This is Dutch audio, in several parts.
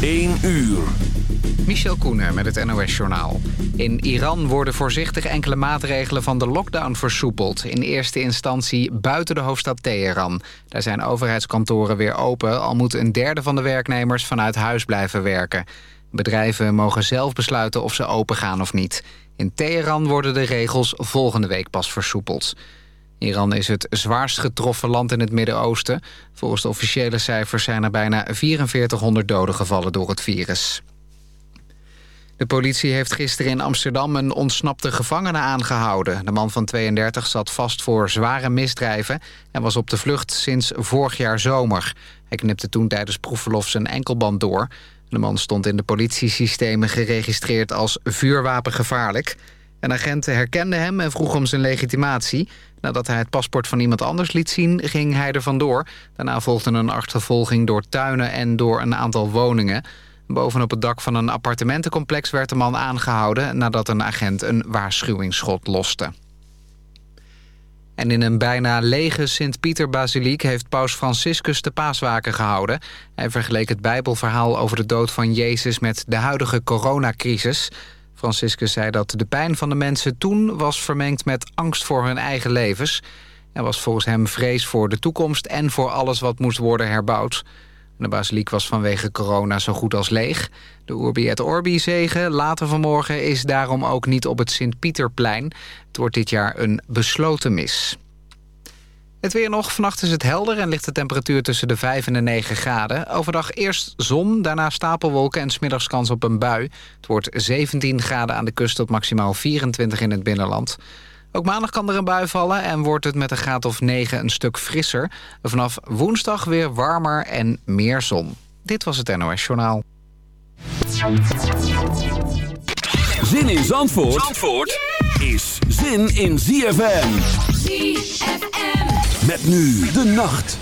1 uur. Michel Koenen met het NOS-journaal. In Iran worden voorzichtig enkele maatregelen van de lockdown versoepeld. In eerste instantie buiten de hoofdstad Teheran. Daar zijn overheidskantoren weer open... al moet een derde van de werknemers vanuit huis blijven werken. Bedrijven mogen zelf besluiten of ze open gaan of niet. In Teheran worden de regels volgende week pas versoepeld. Iran is het zwaarst getroffen land in het Midden-Oosten. Volgens de officiële cijfers zijn er bijna 4400 doden gevallen door het virus. De politie heeft gisteren in Amsterdam een ontsnapte gevangene aangehouden. De man van 32 zat vast voor zware misdrijven... en was op de vlucht sinds vorig jaar zomer. Hij knipte toen tijdens proefverlof zijn enkelband door. De man stond in de politiesystemen geregistreerd als vuurwapengevaarlijk... Een agent herkende hem en vroeg om zijn legitimatie. Nadat hij het paspoort van iemand anders liet zien, ging hij er vandoor. Daarna volgde een achtervolging door tuinen en door een aantal woningen. Bovenop het dak van een appartementencomplex werd de man aangehouden... nadat een agent een waarschuwingsschot loste. En in een bijna lege Sint-Pieter-basiliek heeft paus Franciscus de paaswaken gehouden. Hij vergeleek het bijbelverhaal over de dood van Jezus met de huidige coronacrisis... Franciscus zei dat de pijn van de mensen toen was vermengd met angst voor hun eigen levens. Er was volgens hem vrees voor de toekomst en voor alles wat moest worden herbouwd. De basiliek was vanwege corona zo goed als leeg. De Urbi et Orbi zegen later vanmorgen is daarom ook niet op het Sint-Pieterplein. Het wordt dit jaar een besloten mis. Het weer nog. Vannacht is het helder en ligt de temperatuur tussen de 5 en de 9 graden. Overdag eerst zon, daarna stapelwolken en smiddags kans op een bui. Het wordt 17 graden aan de kust tot maximaal 24 in het binnenland. Ook maandag kan er een bui vallen en wordt het met een graad of 9 een stuk frisser. Vanaf woensdag weer warmer en meer zon. Dit was het NOS Journaal. Zin in Zandvoort, Zandvoort is zin in ZFM. ZFM. Met nu de nacht.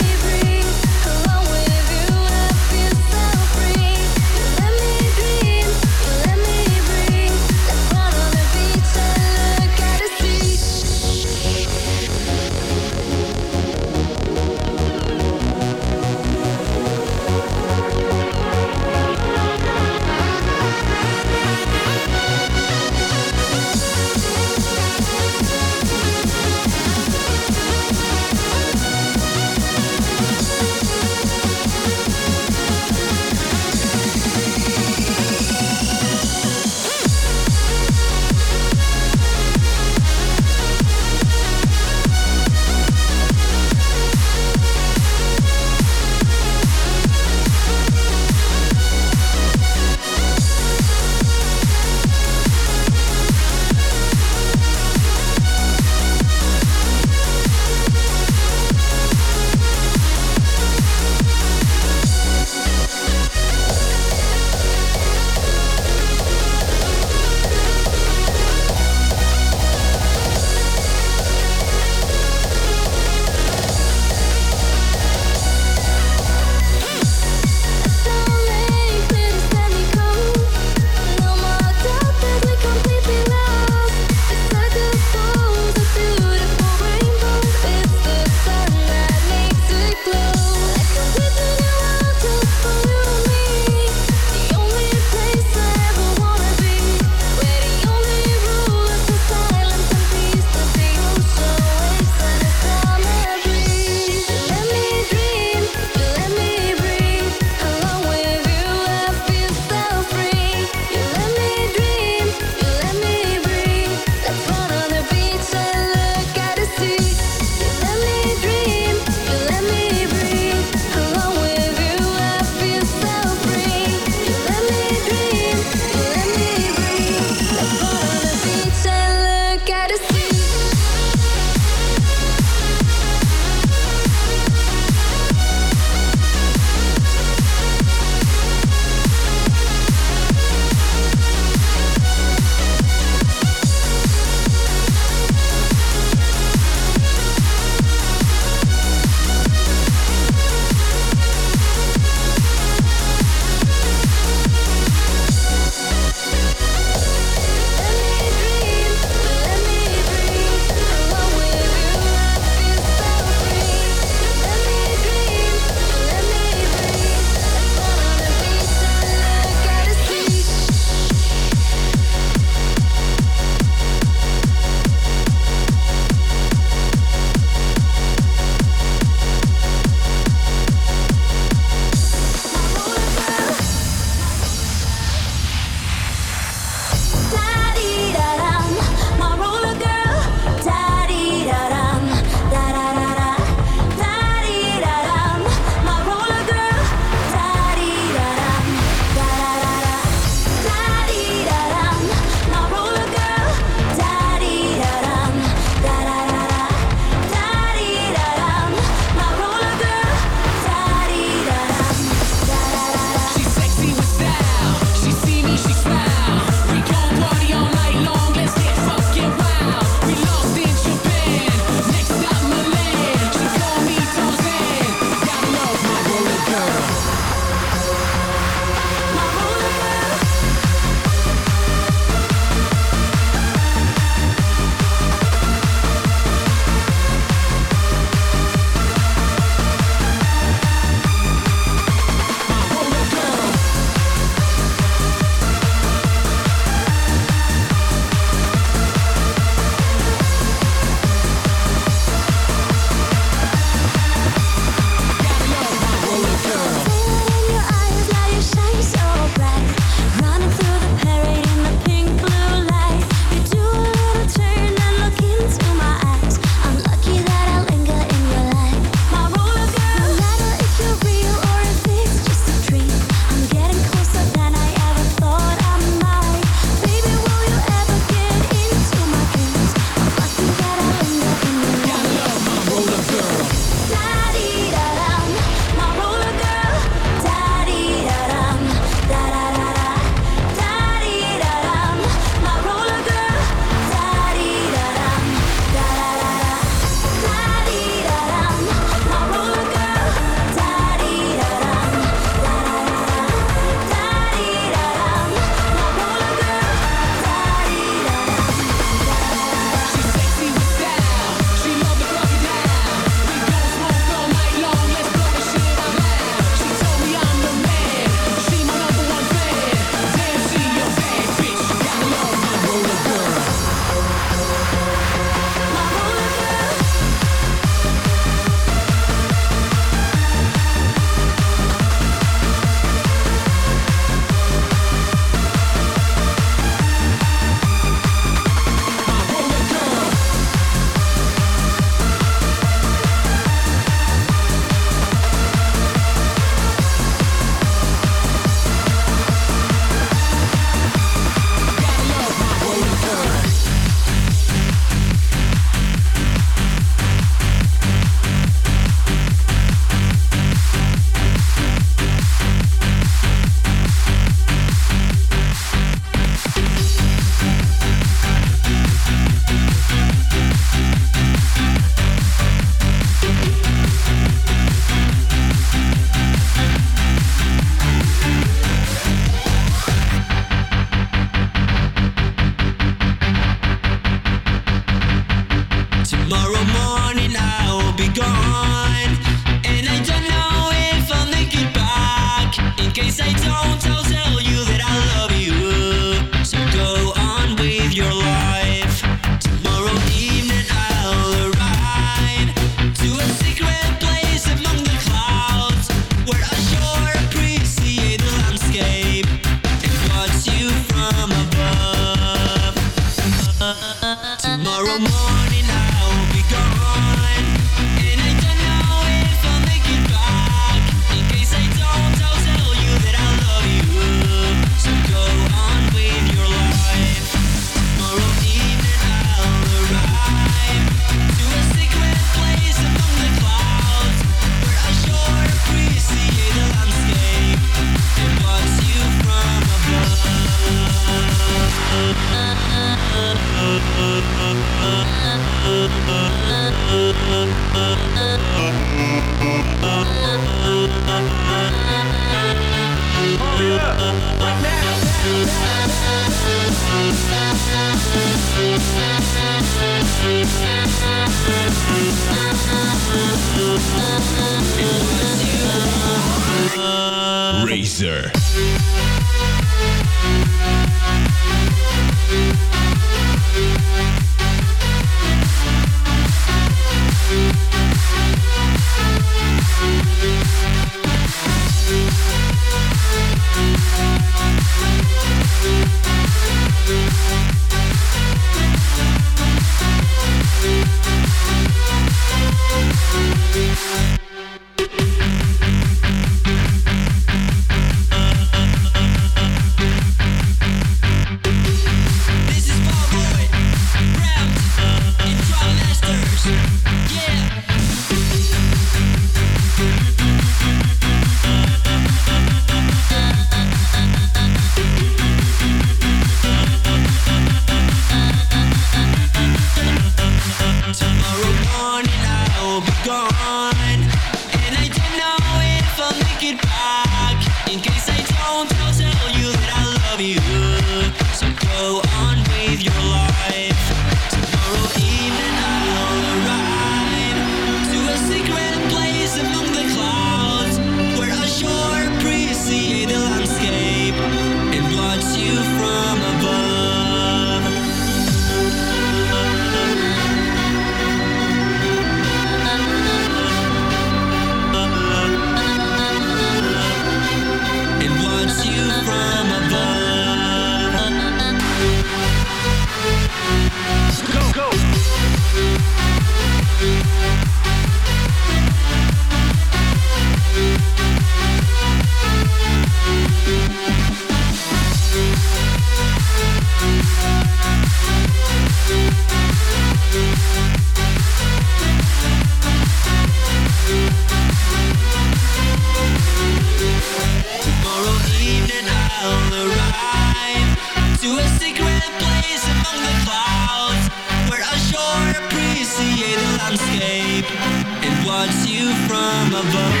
lover.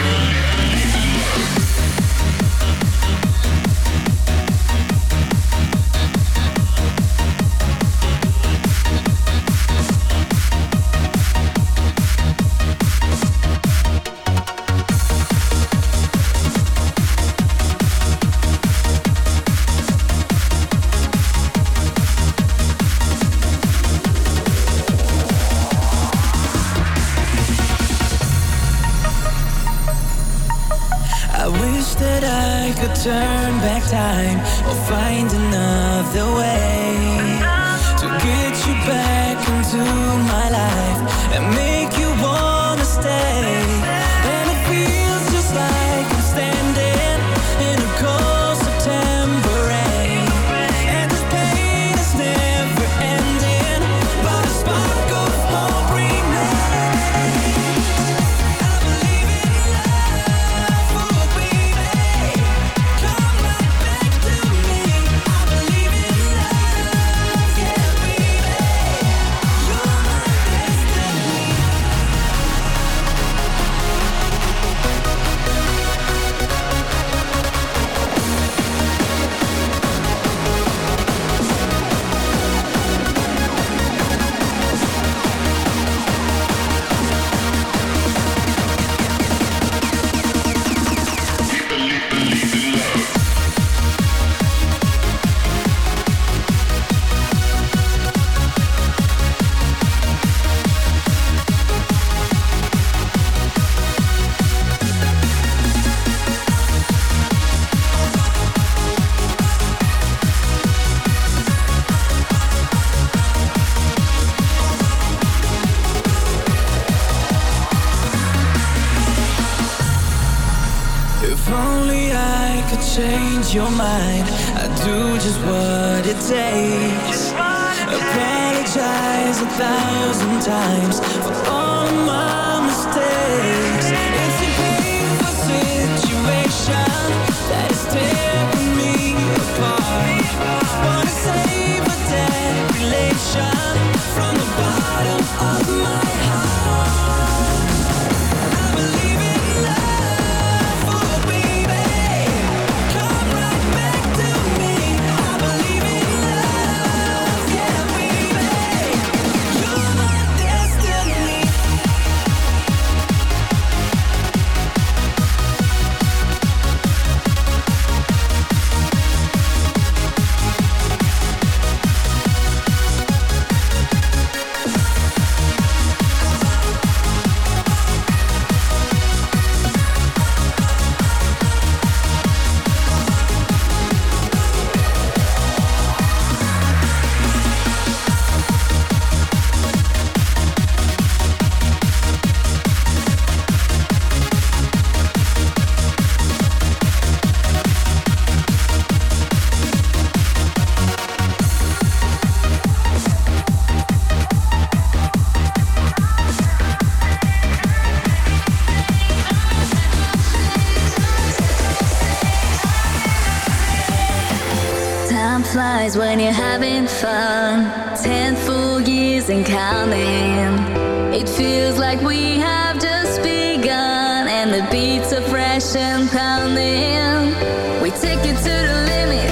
just what it takes. Apologize a thousand times. flies when you're having fun. Ten full years and counting. It feels like we have just begun, and the beats are fresh and pounding. We take it to the limit.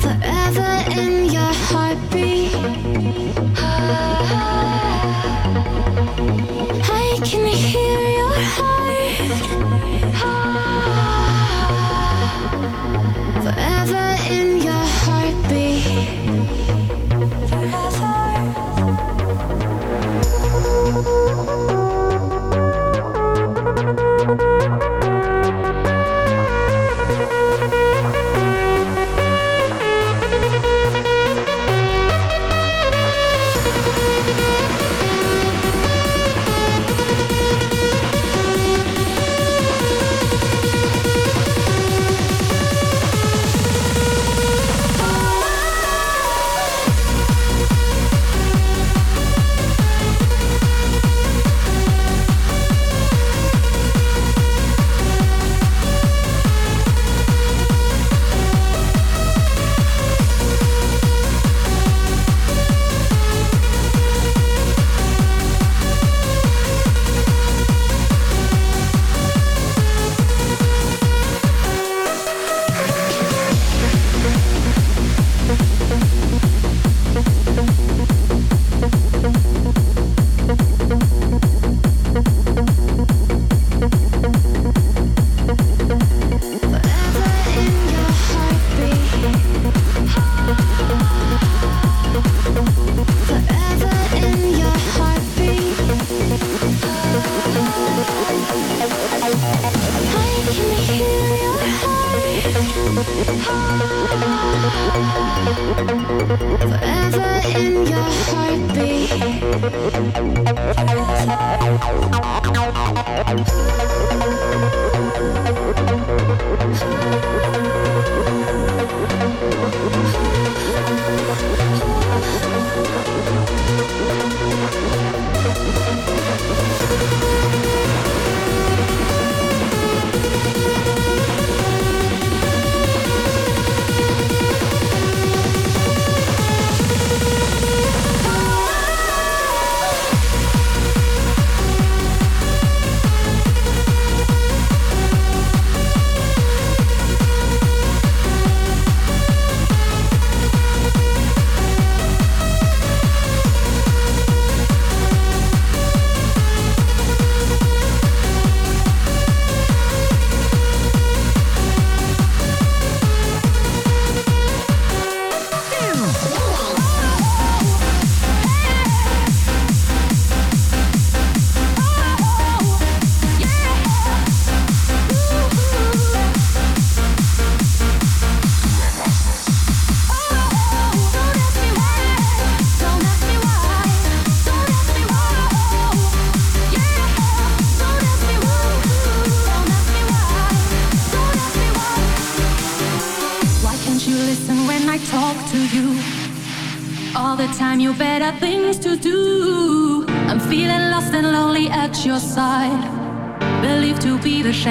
Forever in your heartbeat.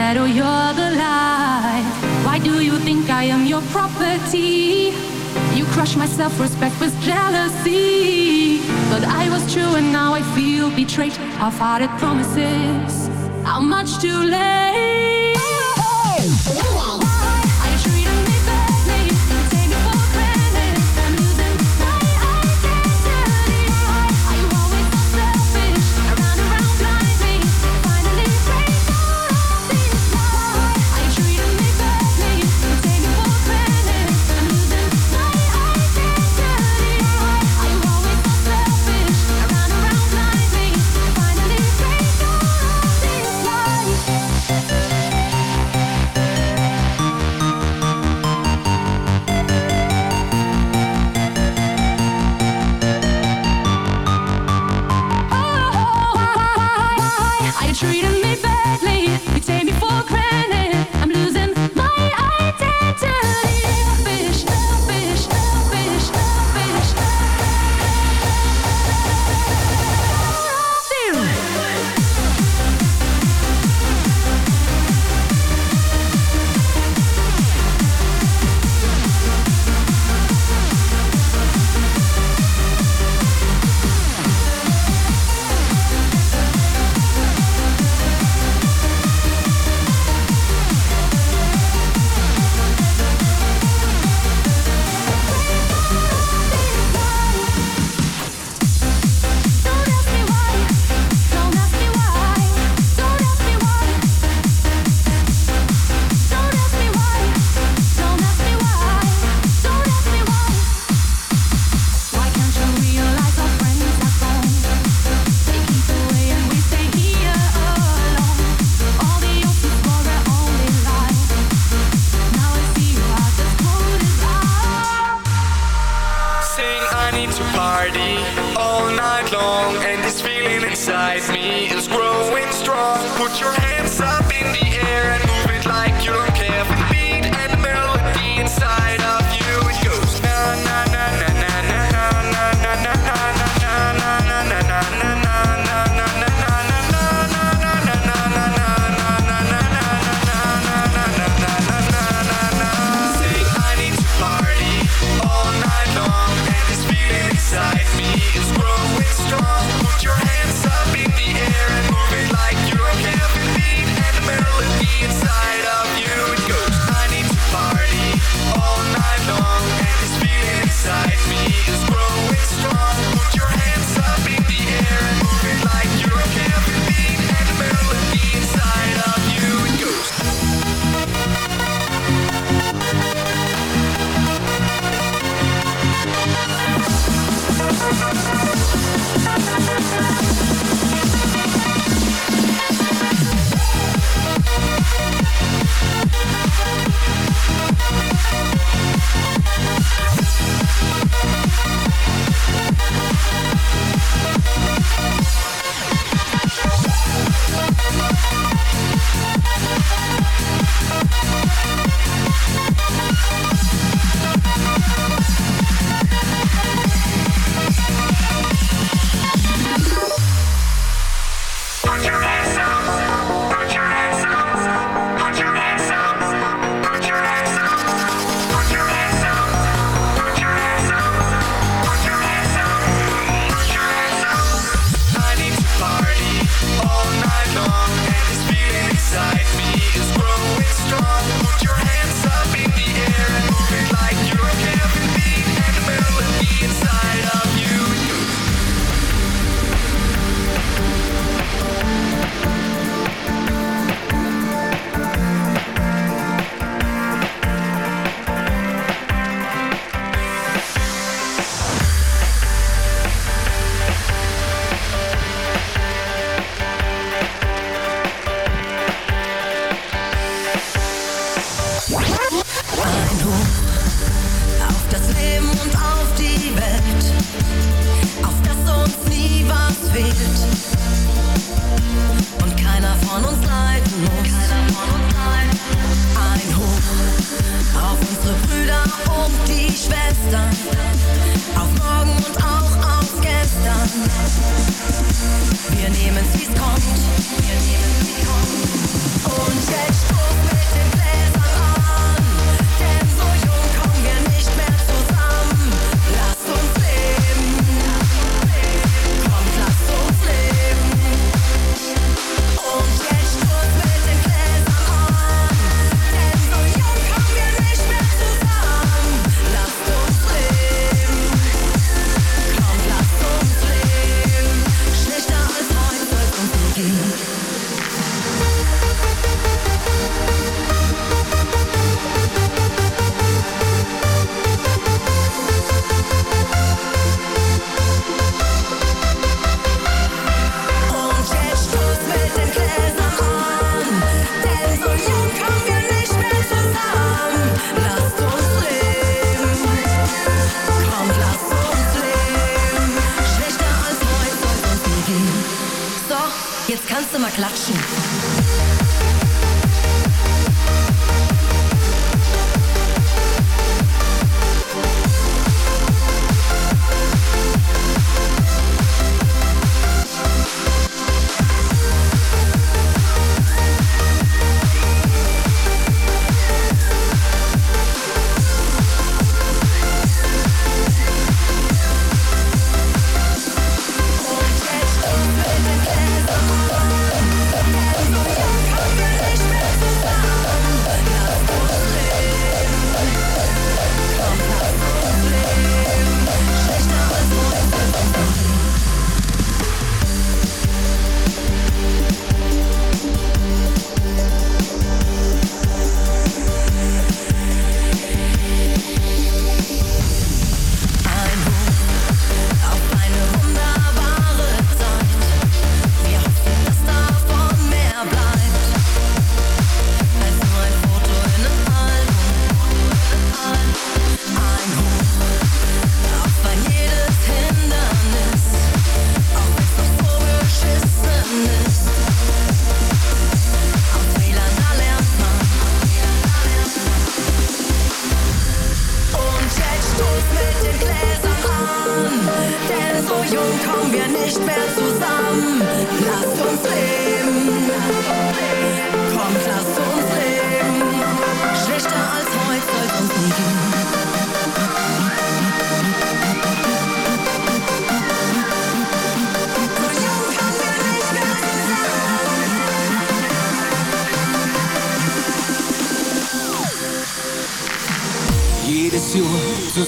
shadow, you're the light. Why do you think I am your property? You crush my self-respect with jealousy. But I was true and now I feel betrayed. Half-hearted promises, how much too late?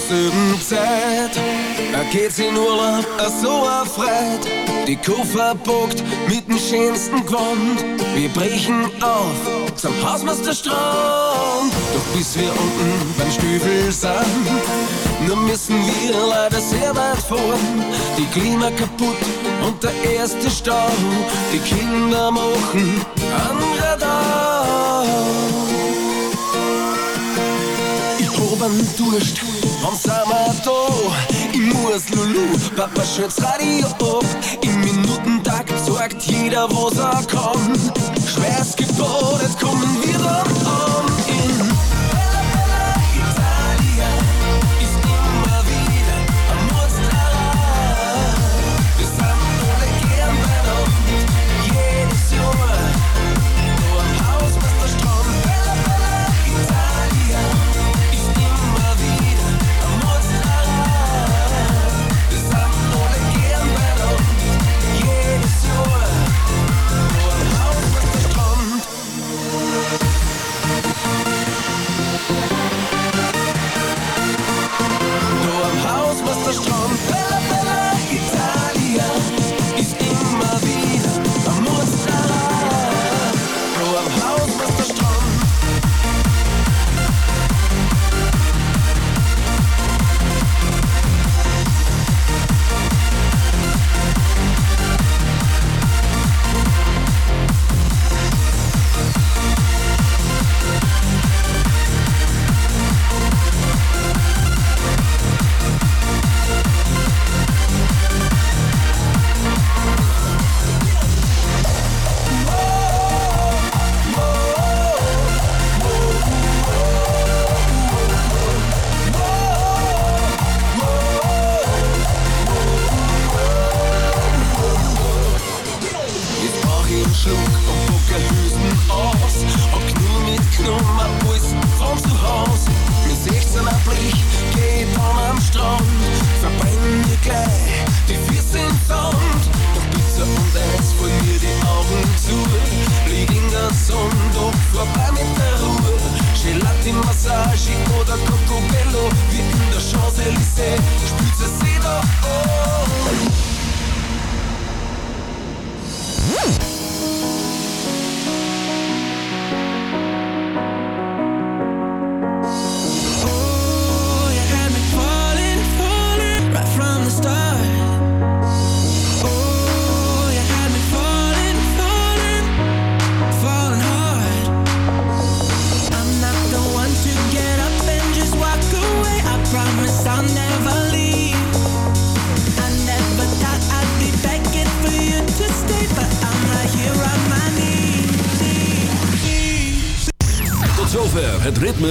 sudden tijd. Er geht in Urlaub, er so erfreut. Die Kuh verbogt mit dem schönsten Grund. Wir brechen auf zum Hausmeisterstrand. Doch bis wir unten beim Stübel sind, nur müssen wir leider sehr weit fahren. Die Klima kaputt und der erste Stau. Die Kinder machen an Radar. Ich hab einen Durst Mam Samato, to i Lulu Papa schützt Radio auf Im Minutentakt sagt jeder, wo er kommt Schwerst gebotet, kommen wir dann